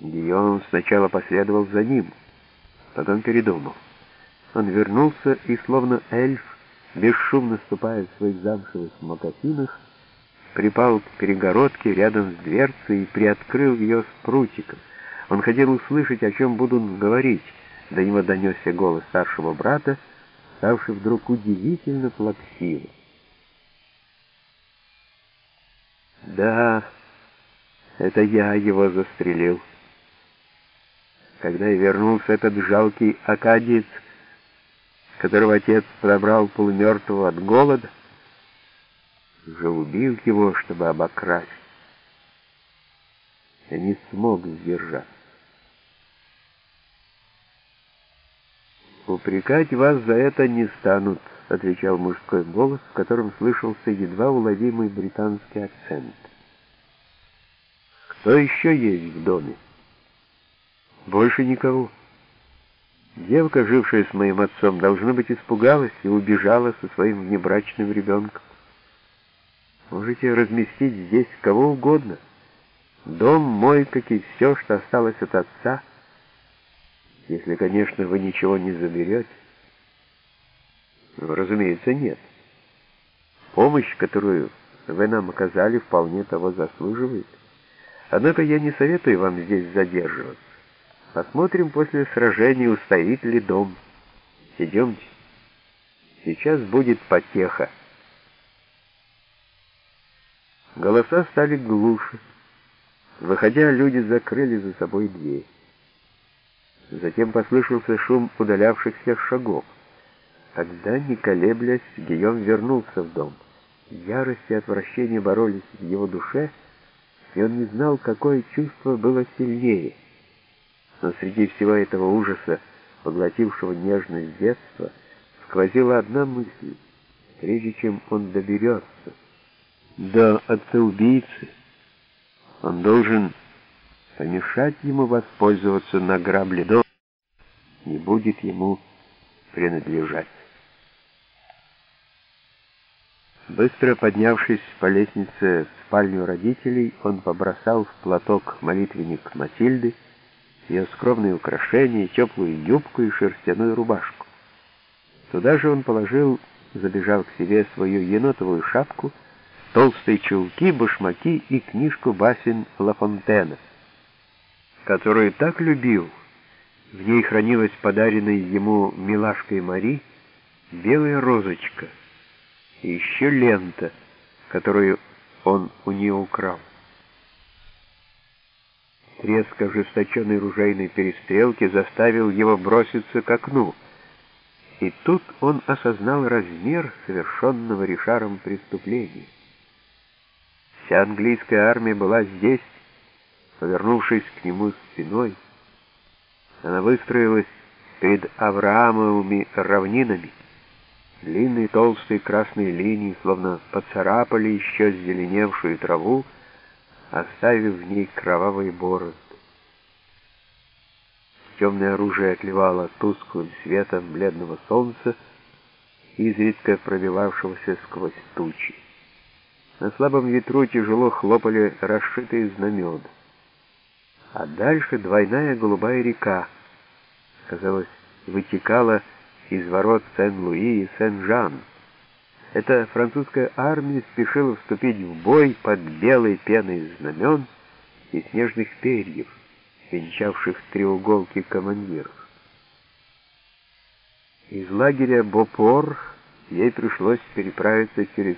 Гийом сначала последовал за ним, потом передумал. Он вернулся и, словно эльф, бесшумно ступая в своих замшевых мокасинах, припал к перегородке рядом с дверцей и приоткрыл ее с прутиком. Он хотел услышать, о чем будут говорить. До него донесся голос старшего брата, ставший вдруг удивительно плаксивым. «Да, это я его застрелил. Когда я вернулся, этот жалкий акадиец, которого отец подобрал полумертвого от голода, уже убил его, чтобы обокрасть. Я не смог сдержать. «Упрекать вас за это не станут», — отвечал мужской голос, в котором слышался едва уловимый британский акцент. «Кто еще есть в доме?» «Больше никого». Девка, жившая с моим отцом, должно быть, испугалась и убежала со своим внебрачным ребенком. Можете разместить здесь кого угодно. Дом мой, как и все, что осталось от отца, если, конечно, вы ничего не заберете. Разумеется, нет. Помощь, которую вы нам оказали, вполне того заслуживает. Однако я не советую вам здесь задерживаться. Посмотрим после сражения, устоит ли дом. Идемте. Сейчас будет потеха. Голоса стали глуше. Выходя, люди закрыли за собой дверь. Затем послышался шум удалявшихся шагов. Тогда, не колеблясь, Гийом вернулся в дом. Ярость и отвращение боролись в его душе, и он не знал, какое чувство было сильнее. Но среди всего этого ужаса, поглотившего нежность детства, сквозила одна мысль, прежде чем он доберется до отца-убийцы, он должен помешать ему воспользоваться награбле дома, не будет ему принадлежать. Быстро поднявшись по лестнице в спальню родителей, он побросал в платок молитвенник Матильды, ее скромные украшения, теплую юбку и шерстяную рубашку. Туда же он положил, забежав к себе, свою енотовую шапку — толстые чулки, башмаки и книжку басен Лафонтена, которую так любил. В ней хранилась подаренная ему милашкой Мари белая розочка и еще лента, которую он у нее украл. Треск ожесточенной ружейной перестрелки заставил его броситься к окну, и тут он осознал размер совершенного Ришаром преступления. Вся английская армия была здесь, повернувшись к нему спиной. Она выстроилась перед Авраамовыми равнинами. Длинные толстые красные линии словно поцарапали еще зеленевшую траву, оставив в ней кровавый бород. Темное оружие отливало тусклым светом бледного солнца, изредка пробивавшегося сквозь тучи. На слабом ветру тяжело хлопали расшитые знамена. А дальше двойная голубая река, казалось, вытекала из ворот Сен-Луи и Сен-Жан. Эта французская армия спешила вступить в бой под белой пеной знамен и снежных перьев, венчавших треуголки командиров. Из лагеря Бопор ей пришлось переправиться через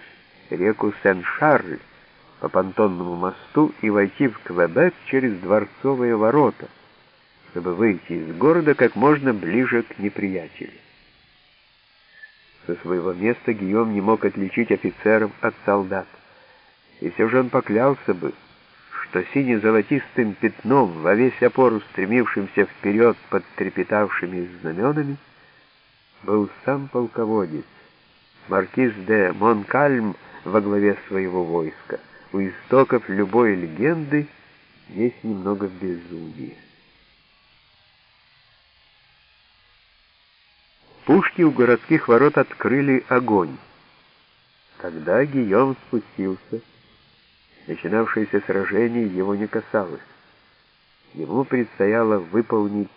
реку Сен-Шарль по понтонному мосту и войти в Квебек через дворцовые ворота, чтобы выйти из города как можно ближе к неприятелю. Со своего места Гийом не мог отличить офицеров от солдат, и все же он поклялся бы, что сине-золотистым пятном во весь опор устремившимся вперед под трепетавшими знаменами был сам полководец, маркиз де Монкальм, во главе своего войска. У истоков любой легенды есть немного безумия. Пушки у городских ворот открыли огонь. Тогда Гийом спустился. Начинавшееся сражение его не касалось. ему предстояло выполнить